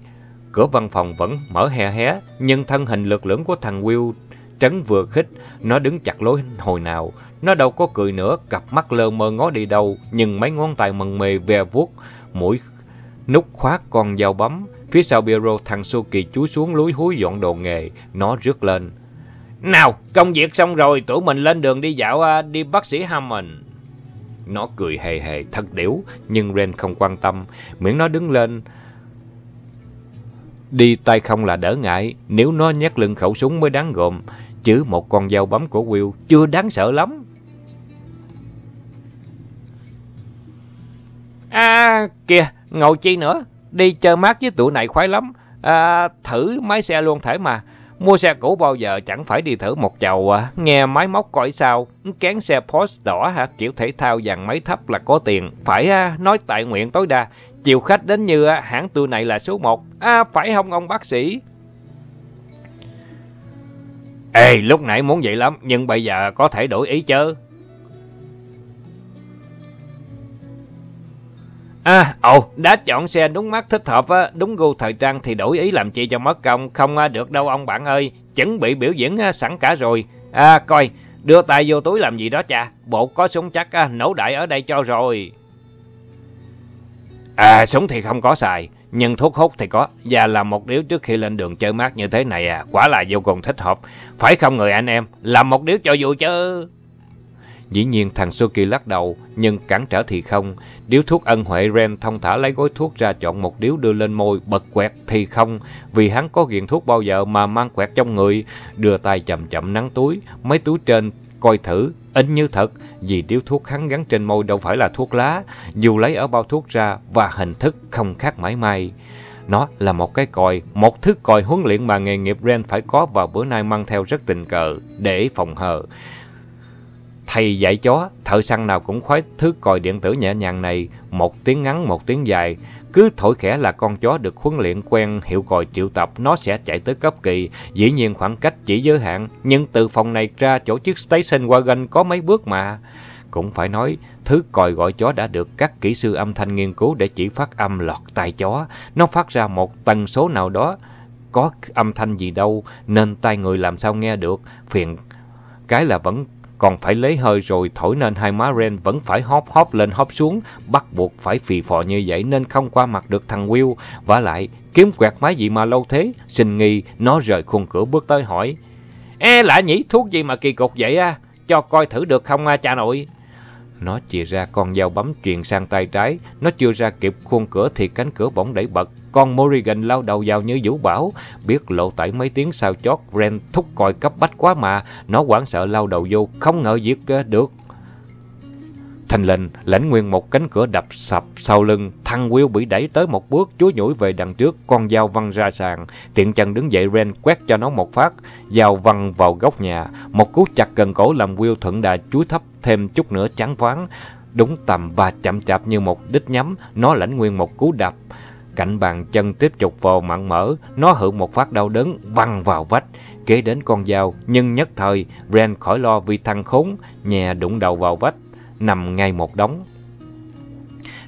Cửa văn phòng vẫn mở hé hé, nhưng thân hình lực lưỡng của thằng Will trấn vừa khích, nó đứng chặt lối hồi nào. Nó đâu có cười nữa, cặp mắt lơ mơ ngó đi đâu, nhưng mấy ngón tay mần mề ve vuốt, mũi nút khoát con dao bấm. Phía sau bureau thằng Suki chú xuống lúi húi dọn đồ nghề, nó rước lên. Nào, công việc xong rồi, tụi mình lên đường đi dạo, à, đi bác sĩ Hammond. Nó cười hề hề thật điểu, nhưng Ren không quan tâm, miễn nó đứng lên. Đi tay không là đỡ ngại, nếu nó nhét lưng khẩu súng mới đáng gồm, chứ một con dao bấm của Will chưa đáng sợ lắm. À, kìa, ngồi chi nữa, đi chơi mát với tụi này khoái lắm, à, thử máy xe luôn thể mà. Mua xe cũ bao giờ chẳng phải đi thử một chầu à. Nghe máy móc coi sao. Kén xe Porsche đỏ hả? Kiểu thể thao dàn máy thấp là có tiền. Phải à, nói tại nguyện tối đa. Chiều khách đến như à, hãng tôi này là số 1. À, phải không ông bác sĩ? Ê, lúc nãy muốn vậy lắm. Nhưng bây giờ có thể đổi ý chứ. À, ồ, đã chọn xe đúng mắt thích hợp, đúng gu thời trang thì đổi ý làm chi cho mất công, không à, được đâu ông bạn ơi, chuẩn bị biểu diễn à, sẵn cả rồi. À, coi, đưa tay vô túi làm gì đó cha, bộ có súng chắc à, nổ đại ở đây cho rồi. À, súng thì không có xài, nhưng thuốc hút thì có, và làm một điếu trước khi lên đường chơi mát như thế này à, quả là vô cùng thích hợp. Phải không người anh em, làm một điếu cho vui chứ. Dĩ nhiên thằng Suki lắc đầu, nhưng cản trở thì không. Điếu thuốc ân huệ Ren thông thả lấy gói thuốc ra chọn một điếu đưa lên môi, bật quẹt thì không, vì hắn có nghiện thuốc bao giờ mà mang quẹt trong người. Đưa tay chậm chậm nắng túi, mấy túi trên coi thử, in như thật, vì điếu thuốc hắn gắn trên môi đâu phải là thuốc lá, dù lấy ở bao thuốc ra và hình thức không khác mãi may. Nó là một cái còi, một thứ còi huấn luyện mà nghề nghiệp Ren phải có và bữa nay mang theo rất tình cờ, để phòng hờ. Thầy dạy chó, thợ săn nào cũng khoái thứ còi điện tử nhẹ nhàng này, một tiếng ngắn, một tiếng dài. Cứ thổi khẽ là con chó được huấn luyện quen hiệu còi triệu tập, nó sẽ chạy tới cấp kỳ. Dĩ nhiên khoảng cách chỉ giới hạn, nhưng từ phòng này ra chỗ chiếc station wagon có mấy bước mà. Cũng phải nói, thứ còi gọi chó đã được các kỹ sư âm thanh nghiên cứu để chỉ phát âm lọt tai chó. Nó phát ra một tần số nào đó, có âm thanh gì đâu, nên tai người làm sao nghe được. Phiền cái là vẫn còn phải lấy hơi rồi thổi nên hai má Ren vẫn phải hóp hóp lên hóp xuống, bắt buộc phải phì phò như vậy nên không qua mặt được thằng Will. và lại, kiếm quẹt máy gì mà lâu thế? Xin nghi, nó rời khung cửa bước tới hỏi. Ê lạ nhỉ, thuốc gì mà kỳ cục vậy à? Cho coi thử được không à, cha nội? Nó chìa ra con dao bấm truyền sang tay trái. Nó chưa ra kịp khuôn cửa thì cánh cửa bỗng đẩy bật. Con Morrigan lao đầu vào như vũ bảo. Biết lộ tẩy mấy tiếng sao chót, Ren thúc còi cấp bách quá mà. Nó hoảng sợ lao đầu vô, không ngờ giết ờ, được. Thành lệnh, lãnh nguyên một cánh cửa đập sập sau lưng, thằng Will bị đẩy tới một bước, chúa nhủi về đằng trước, con dao văng ra sàn. Tiện chân đứng dậy Ren quét cho nó một phát, dao văng vào góc nhà. Một cú chặt gần cổ làm Will thuận đà chúi thấp thêm chút nữa chán váng. Đúng tầm và chậm chạp như một đích nhắm, nó lãnh nguyên một cú đập. Cạnh bàn chân tiếp tục vào mặn mở, nó hự một phát đau đớn, văng vào vách. Kế đến con dao, nhưng nhất thời, Ren khỏi lo vì thằng khốn, nhẹ đụng đầu vào vách nằm ngay một đống.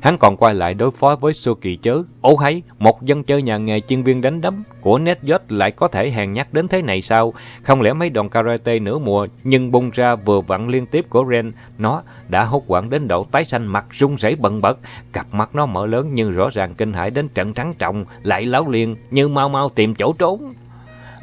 Hắn còn quay lại đối phó với Suki chớ. Ố hay, một dân chơi nhà nghề chuyên viên đánh đấm của Netjot lại có thể hèn nhắc đến thế này sao? Không lẽ mấy đòn karate nửa mùa nhưng bung ra vừa vặn liên tiếp của Ren, nó đã hốt quảng đến độ tái xanh mặt rung rẩy bần bật, cặp mắt nó mở lớn nhưng rõ ràng kinh hãi đến trận trắng trọng, lại láo liền như mau mau tìm chỗ trốn.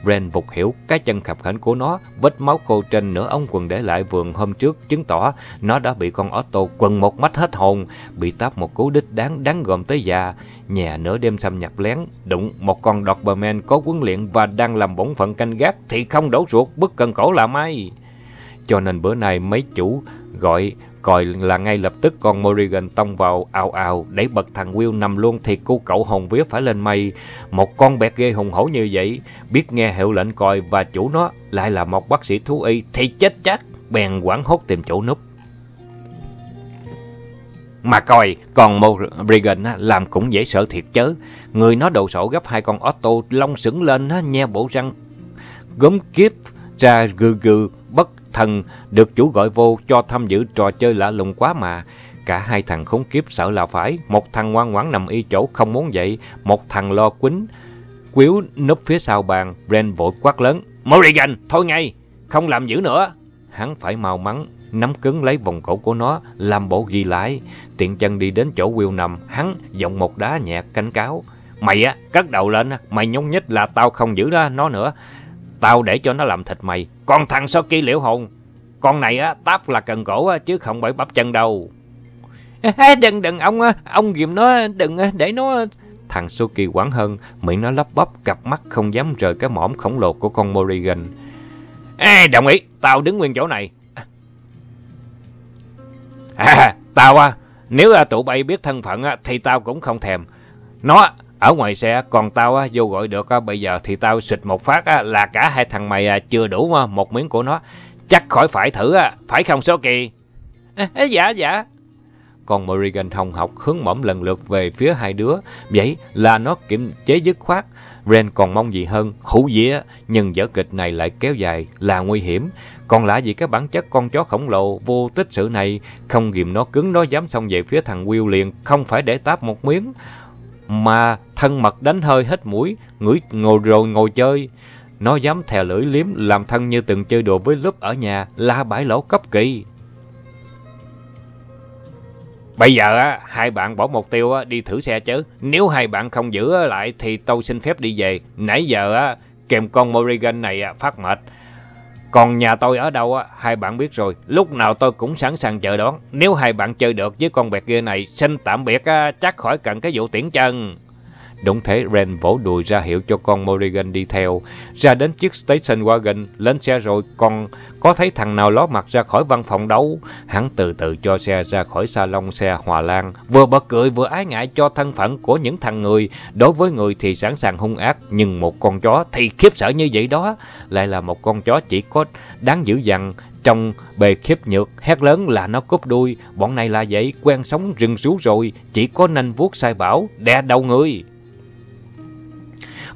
Ren vụt hiểu cái chân khập khảnh của nó, vết máu khô trên nửa ống quần để lại vườn hôm trước chứng tỏ nó đã bị con Otto quần một mắt hết hồn, bị táp một cú đích đáng đáng gồm tới già. Nhà nửa đêm xâm nhập lén, đụng một con Doberman có huấn luyện và đang làm bổn phận canh gác thì không đổ ruột, bức cần cổ làm ai. Cho nên bữa nay mấy chủ gọi coi là ngay lập tức con Morrigan tông vào ào ào để bật thằng Will nằm luôn thì cô cậu hồn vía phải lên mây. Một con bẹt ghê hùng hổ như vậy, biết nghe hiệu lệnh coi và chủ nó lại là một bác sĩ thú y thì chết chắc, bèn quảng hốt tìm chỗ núp. Mà coi, con Morrigan làm cũng dễ sợ thiệt chớ. Người nó đầu sổ gấp hai con Otto lông sững lên, nhe bộ răng gớm kiếp ra gừ gừ bất thần được chủ gọi vô cho tham dự trò chơi lạ lùng quá mà. Cả hai thằng khốn kiếp sợ là phải, một thằng ngoan ngoãn nằm y chỗ không muốn dậy, một thằng lo quýnh, quýu núp phía sau bàn, Brent vội quát lớn. Morrigan, thôi ngay, không làm dữ nữa. Hắn phải mau mắn, nắm cứng lấy vòng cổ của nó, làm bộ ghi lại. Tiện chân đi đến chỗ Will nằm, hắn giọng một đá nhẹ cánh cáo. Mày á, cất đầu lên, mày nhúng nhích là tao không giữ đó nó nữa. Tao để cho nó làm thịt mày. con thằng Soki liễu hồn, con này á, táp là cần cổ á, chứ không phải bắp chân đâu. Ê, đừng, đừng, ông, ông ghim nó, đừng để nó... Thằng Suki quảng hơn, miệng nó lắp bắp, cặp mắt không dám rời cái mõm khổng lồ của con Morrigan. Ê, đồng ý, tao đứng nguyên chỗ này. À, tao à, nếu là tụi bay biết thân phận á, thì tao cũng không thèm. Nó ở ngoài xe, còn tao á, vô gọi được á, bây giờ thì tao xịt một phát á, là cả hai thằng mày à, chưa đủ á, một miếng của nó. Chắc khỏi phải thử á, phải không số kỳ? À, dạ, dạ. Còn Morrigan hồng học hướng mỏm lần lượt về phía hai đứa. Vậy là nó kiểm chế dứt khoát. Ren còn mong gì hơn, hữu dĩa, nhưng vở kịch này lại kéo dài, là nguy hiểm. Còn lạ gì cái bản chất con chó khổng lồ vô tích sự này, không ghim nó cứng nó dám xông về phía thằng Will liền, không phải để táp một miếng mà thân mật đánh hơi hết mũi, ngửi ngồi rồi ngồi chơi. Nó dám thè lưỡi liếm làm thân như từng chơi đùa với lớp ở nhà là bãi lỗ cấp kỳ. Bây giờ á, hai bạn bỏ mục tiêu á, đi thử xe chứ. Nếu hai bạn không giữ lại thì tôi xin phép đi về. Nãy giờ á, kèm con Morrigan này á, phát mệt. Còn nhà tôi ở đâu á, hai bạn biết rồi. Lúc nào tôi cũng sẵn sàng chờ đón. Nếu hai bạn chơi được với con bẹt kia này, xin tạm biệt á, chắc khỏi cần cái vụ tiễn chân. Đúng thế, Ren vỗ đùi ra hiệu cho con Morrigan đi theo. Ra đến chiếc station wagon, lên xe rồi còn có thấy thằng nào ló mặt ra khỏi văn phòng đâu. Hắn từ từ cho xe ra khỏi salon xe Hòa Lan, vừa bật cười vừa ái ngại cho thân phận của những thằng người. Đối với người thì sẵn sàng hung ác, nhưng một con chó thì khiếp sợ như vậy đó. Lại là một con chó chỉ có đáng dữ dằn, trong bề khiếp nhược, hét lớn là nó cúp đuôi. Bọn này là vậy, quen sống rừng rú rồi, chỉ có nanh vuốt sai bảo, đè đầu người.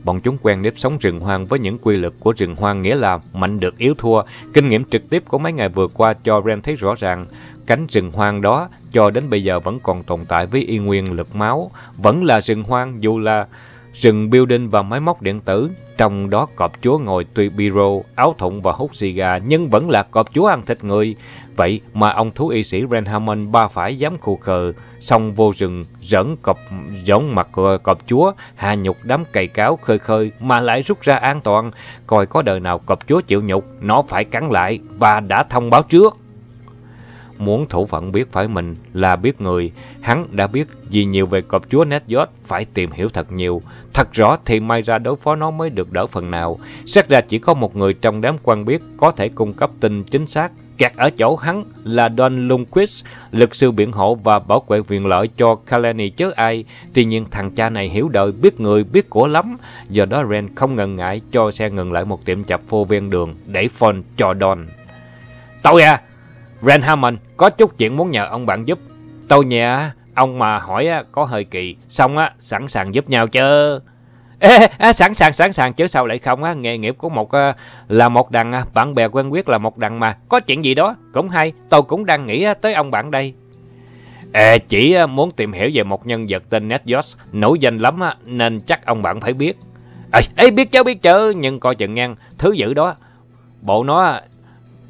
Bọn chúng quen nếp sống rừng hoang với những quy luật của rừng hoang nghĩa là mạnh được yếu thua. Kinh nghiệm trực tiếp của mấy ngày vừa qua cho Ren thấy rõ ràng cánh rừng hoang đó cho đến bây giờ vẫn còn tồn tại với y nguyên lực máu, vẫn là rừng hoang dù là rừng building và máy móc điện tử. Trong đó cọp chúa ngồi tuy biro, áo thụng và hút xì gà nhưng vẫn là cọp chúa ăn thịt người. Vậy mà ông thú y sĩ Ren Hammond ba phải dám khu khờ, xong vô rừng giỡn cọp giống mặt cọp chúa, hạ nhục đám cày cáo khơi khơi mà lại rút ra an toàn. Coi có đời nào cọp chúa chịu nhục, nó phải cắn lại và đã thông báo trước. Muốn thủ phận biết phải mình là biết người, hắn đã biết gì nhiều về cọp chúa Netjot, phải tìm hiểu thật nhiều. Thật rõ thì may ra đối phó nó mới được đỡ phần nào. Xét ra chỉ có một người trong đám quan biết có thể cung cấp tin chính xác. Kẹt ở chỗ hắn là Don Lundquist, lực sư biện hộ và bảo vệ quyền lợi cho Kalani chứ ai. Tuy nhiên thằng cha này hiểu đời, biết người, biết của lắm. Do đó Ren không ngần ngại cho xe ngừng lại một tiệm chập phô ven đường để phone cho Don. Tôi à! Ren Hammond, có chút chuyện muốn nhờ ông bạn giúp. Tôi nhẹ, ông mà hỏi có hơi kỳ, xong á, sẵn sàng giúp nhau chứ. Ê, à, sẵn sàng, sẵn sàng chứ sao lại không á, nghề nghiệp của một là một đằng, bạn bè quen biết là một đằng mà, có chuyện gì đó, cũng hay, tôi cũng đang nghĩ tới ông bạn đây. À, chỉ muốn tìm hiểu về một nhân vật tên Ned Josh, nổi danh lắm á, nên chắc ông bạn phải biết. Ê, ê biết chứ, biết chứ, nhưng coi chừng ngang, thứ dữ đó, bộ nó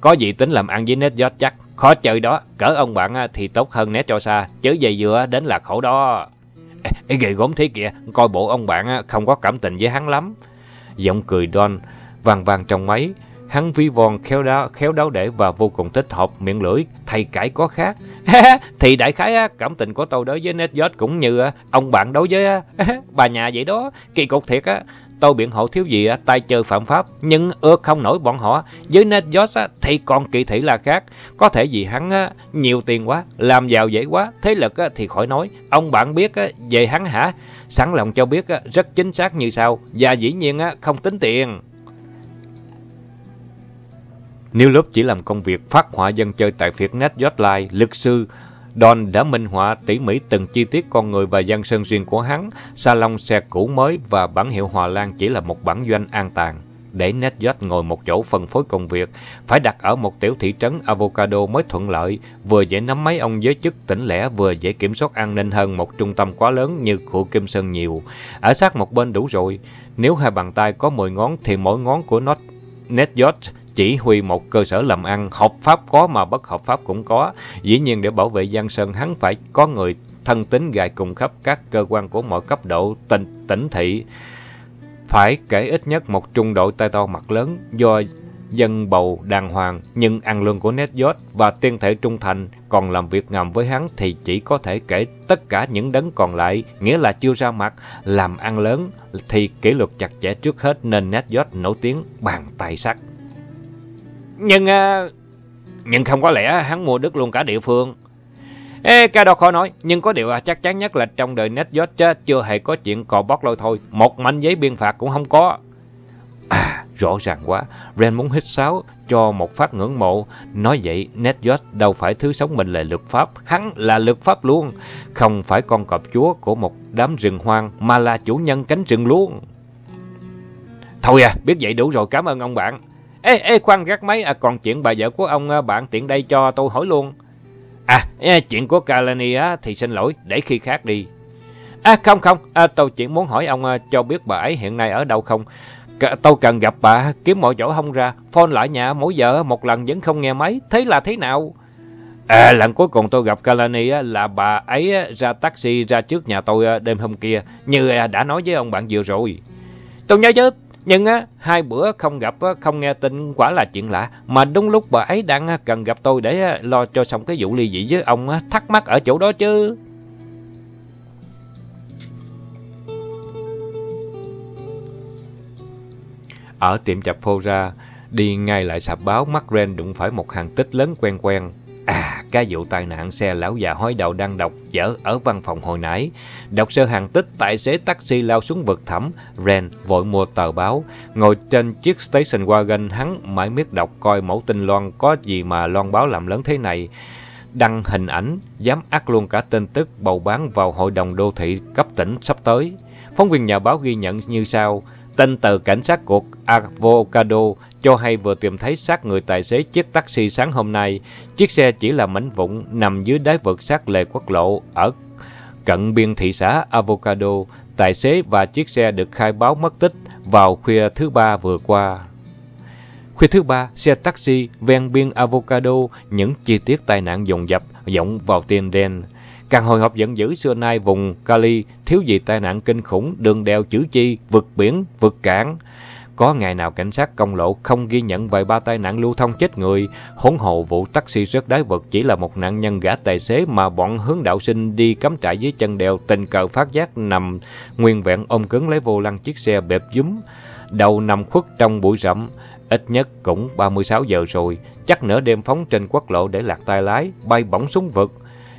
có gì tính làm ăn với Ned George chắc. Khó chơi đó, cỡ ông bạn à, thì tốt hơn né cho xa, chứ dây dừa đến là khổ đó. Ê, ê ghê gốm thế kìa, coi bộ ông bạn à, không có cảm tình với hắn lắm. Giọng cười Don, vàng vàng trong máy. Hắn vi von khéo đáo, khéo đáo để và vô cùng thích hợp miệng lưỡi, thầy cãi có khác. thì đại khái à, cảm tình của tôi đối với Ned George cũng như ông bạn đối với bà nhà vậy đó. Kỳ cục thiệt á, Tôi biện hộ thiếu gì tay chơi phạm pháp, nhưng ưa không nổi bọn họ. Với Ned George thì còn kỳ thị là khác. Có thể vì hắn nhiều tiền quá, làm giàu dễ quá, thế lực thì khỏi nói. Ông bạn biết về hắn hả? Sẵn lòng cho biết rất chính xác như sau, và dĩ nhiên không tính tiền. Nếu lớp chỉ làm công việc phát họa dân chơi tại Việt Net Hotline, lực sư, Don đã minh họa tỉ mỉ từng chi tiết con người và gian sơn riêng của hắn. Salon xe cũ mới và bản hiệu Hòa Lan chỉ là một bản doanh an tàng. Để Nedjot ngồi một chỗ phân phối công việc, phải đặt ở một tiểu thị trấn Avocado mới thuận lợi, vừa dễ nắm mấy ông giới chức tỉnh lẻ vừa dễ kiểm soát an ninh hơn một trung tâm quá lớn như khu Kim Sơn nhiều. Ở sát một bên đủ rồi, nếu hai bàn tay có 10 ngón thì mỗi ngón của Netjot chỉ huy một cơ sở làm ăn, hợp pháp có mà bất hợp pháp cũng có. Dĩ nhiên để bảo vệ Giang Sơn hắn phải có người thân tín gài cùng khắp các cơ quan của mọi cấp độ tỉnh, tỉnh thị. Phải kể ít nhất một trung đội tay to mặt lớn do dân bầu đàng hoàng nhưng ăn lương của Netjot và tiên thể trung thành còn làm việc ngầm với hắn thì chỉ có thể kể tất cả những đấng còn lại, nghĩa là chưa ra mặt, làm ăn lớn thì kỷ luật chặt chẽ trước hết nên Netjot nổi tiếng bàn tay sắt. Nhưng... À, nhưng không có lẽ hắn mua đứt luôn cả địa phương. Ê, cái đó khó nói, nhưng có điều à, chắc chắn nhất là trong đời Netjot chưa hề có chuyện cò bóc lôi thôi, một mảnh giấy biên phạt cũng không có. À, rõ ràng quá, Ren muốn hít sáo cho một phát ngưỡng mộ. Nói vậy, Netjot đâu phải thứ sống mình là luật pháp, hắn là luật pháp luôn. Không phải con cọp chúa của một đám rừng hoang, mà là chủ nhân cánh rừng luôn. Thôi à, biết vậy đủ rồi, cảm ơn ông bạn. Ê, ê, khoan gác máy, à, còn chuyện bà vợ của ông à, bạn tiện đây cho tôi hỏi luôn. À, chuyện của Kalani á, thì xin lỗi, để khi khác đi. À, không, không, à, tôi chỉ muốn hỏi ông à, cho biết bà ấy hiện nay ở đâu không. C tôi cần gặp bà, kiếm mọi chỗ không ra, phone lại nhà mỗi giờ một lần vẫn không nghe máy, thế là thế nào? À, lần cuối cùng tôi gặp Kalani á, là bà ấy á, ra taxi ra trước nhà tôi á, đêm hôm kia, như à, đã nói với ông bạn vừa rồi. Tôi nhớ chứ, nhưng á, hai bữa không gặp, không nghe tin quả là chuyện lạ. Mà đúng lúc bà ấy đang cần gặp tôi để lo cho xong cái vụ ly dị với ông, thắc mắc ở chỗ đó chứ. Ở tiệm chập phô ra, đi ngay lại sạp báo, mắt Ren đụng phải một hàng tích lớn quen quen. À, cái vụ tai nạn xe lão già hói đầu đang đọc dở ở văn phòng hồi nãy. Đọc sơ hàng tích, tài xế taxi lao xuống vực thẳm. Ren vội mua tờ báo. Ngồi trên chiếc station wagon, hắn mãi miết đọc coi mẫu tin loan có gì mà loan báo làm lớn thế này. Đăng hình ảnh, dám ác luôn cả tin tức bầu bán vào hội đồng đô thị cấp tỉnh sắp tới. Phóng viên nhà báo ghi nhận như sau. Tên tờ cảnh sát cuộc Avocado cho hay vừa tìm thấy xác người tài xế chiếc taxi sáng hôm nay. Chiếc xe chỉ là mảnh vụn nằm dưới đáy vực sát lề quốc lộ ở cận biên thị xã Avocado. Tài xế và chiếc xe được khai báo mất tích vào khuya thứ ba vừa qua. Khuya thứ ba, xe taxi ven biên Avocado, những chi tiết tai nạn dồn dập vọng vào tiền đen. Càng hồi hộp giận dữ xưa nay vùng Cali thiếu gì tai nạn kinh khủng, đường đèo chữ chi, vực biển, vực cảng. Có ngày nào cảnh sát công lộ không ghi nhận vài ba tai nạn lưu thông chết người, hỗn hồ vụ taxi rớt đáy vực chỉ là một nạn nhân gã tài xế mà bọn hướng đạo sinh đi cắm trại dưới chân đèo tình cờ phát giác nằm nguyên vẹn ôm cứng lấy vô lăng chiếc xe bẹp dúm, đầu nằm khuất trong bụi rậm. Ít nhất cũng 36 giờ rồi, chắc nửa đêm phóng trên quốc lộ để lạc tay lái, bay bổng xuống vực.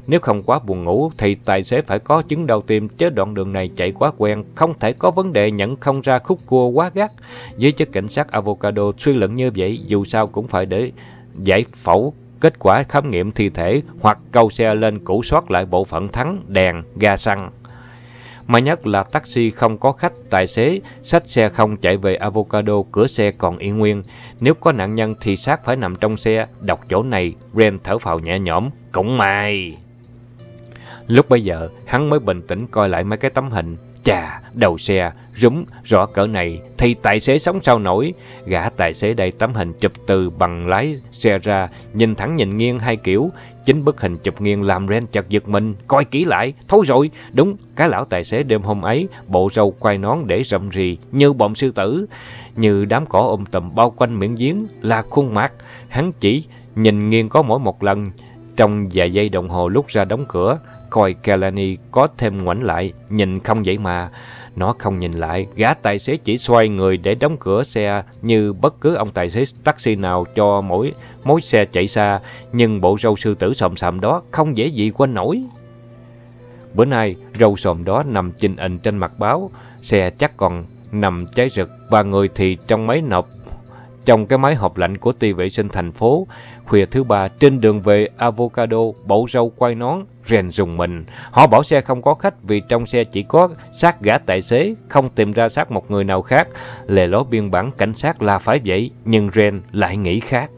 Nếu không quá buồn ngủ thì tài xế phải có chứng đau tim chứ đoạn đường này chạy quá quen, không thể có vấn đề nhận không ra khúc cua quá gắt. Với chức cảnh sát avocado suy luận như vậy, dù sao cũng phải để giải phẫu kết quả khám nghiệm thi thể hoặc câu xe lên củ soát lại bộ phận thắng, đèn, ga xăng. Mà nhất là taxi không có khách, tài xế, xách xe không chạy về avocado, cửa xe còn yên nguyên. Nếu có nạn nhân thì xác phải nằm trong xe, đọc chỗ này, Ren thở phào nhẹ nhõm. Cũng may! Lúc bây giờ, hắn mới bình tĩnh coi lại mấy cái tấm hình. Chà, đầu xe, rúng rõ cỡ này, thì tài xế sống sao nổi. Gã tài xế đây tấm hình chụp từ bằng lái xe ra, nhìn thẳng nhìn nghiêng hai kiểu. Chính bức hình chụp nghiêng làm Ren chợt giật mình, coi kỹ lại. Thôi rồi, đúng, cái lão tài xế đêm hôm ấy, bộ râu quay nón để rậm rì, như bọn sư tử. Như đám cỏ um ôm tầm bao quanh miệng giếng, là khuôn mặt. Hắn chỉ nhìn nghiêng có mỗi một lần. Trong vài giây đồng hồ lúc ra đóng cửa, coi Kelani có thêm ngoảnh lại, nhìn không vậy mà. Nó không nhìn lại, gã tài xế chỉ xoay người để đóng cửa xe như bất cứ ông tài xế taxi nào cho mỗi mối xe chạy xa, nhưng bộ râu sư tử sòm sàm đó không dễ gì quên nổi. Bữa nay, râu sòm đó nằm chình ình trên mặt báo, xe chắc còn nằm cháy rực và người thì trong máy nộp trong cái máy hộp lạnh của ti vệ sinh thành phố. Khuya thứ ba, trên đường về Avocado, bộ râu quay nón, rèn dùng mình. Họ bỏ xe không có khách vì trong xe chỉ có xác gã tài xế, không tìm ra xác một người nào khác. Lề lối biên bản cảnh sát là phải vậy, nhưng Ren lại nghĩ khác.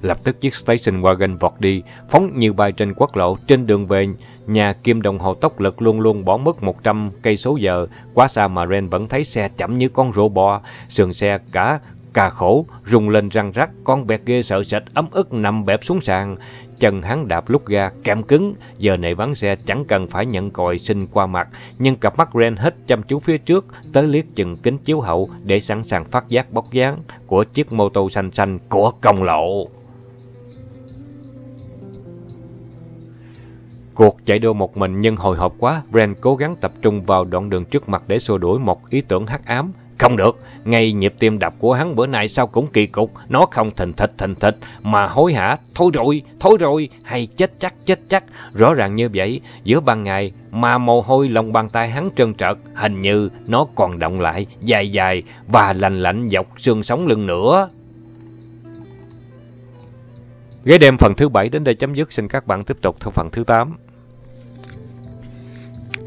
Lập tức chiếc station wagon vọt đi, phóng như bay trên quốc lộ, trên đường về nhà kim đồng hồ tốc lực luôn luôn bỏ mất 100 cây số giờ, quá xa mà Ren vẫn thấy xe chậm như con rô bò, sườn xe cả cà khổ, rung lên răng rắc, con bẹt ghê sợ sệt ấm ức nằm bẹp xuống sàn. Chân hắn đạp lúc ga, kẹm cứng, giờ này vắng xe chẳng cần phải nhận còi xin qua mặt, nhưng cặp mắt Ren hết chăm chú phía trước, tới liếc chừng kính chiếu hậu để sẵn sàng phát giác bóc dáng của chiếc mô tô xanh xanh của công lộ. Cuộc chạy đua một mình nhưng hồi hộp quá, Ren cố gắng tập trung vào đoạn đường trước mặt để xua đuổi một ý tưởng hắc ám. Không được, ngay nhịp tim đập của hắn bữa nay sao cũng kỳ cục, nó không thình thịch thình thịch mà hối hả, thôi rồi, thôi rồi, hay chết chắc chết chắc, rõ ràng như vậy, giữa ban ngày mà mồ hôi lòng bàn tay hắn trơn trợt, hình như nó còn động lại, dài dài và lạnh lạnh dọc xương sống lưng nữa. Ghế đêm phần thứ bảy đến đây chấm dứt, xin các bạn tiếp tục theo phần thứ 8.